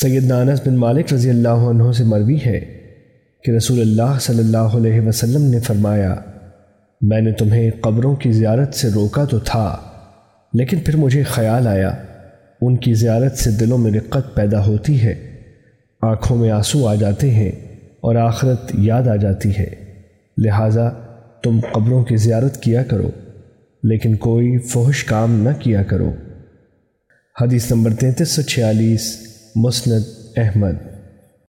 سید انس بن مالک رضی اللہ عنہ سے مروی ہے کہ رسول اللہ صلی اللہ علیہ وسلم نے فرمایا، میں نے تمہیں قبروں کی زیارت سے روکا تو تھا، لیکن پھر مجھے خیال آیا، ان کی زیارت سے دلوں میں رقت پیدا ہوتی ہے، آنکھوں میں آنسو آ جاتے ہیں اور آخرت یاد آ جاتی ہے۔ لہٰذا تم قبروں کی زیارت کیا کرو، لیکن کوئی فحش کام نہ کیا کرو۔ حدیث نمبر تینتیس سو چھیالیس۔ مسند احمد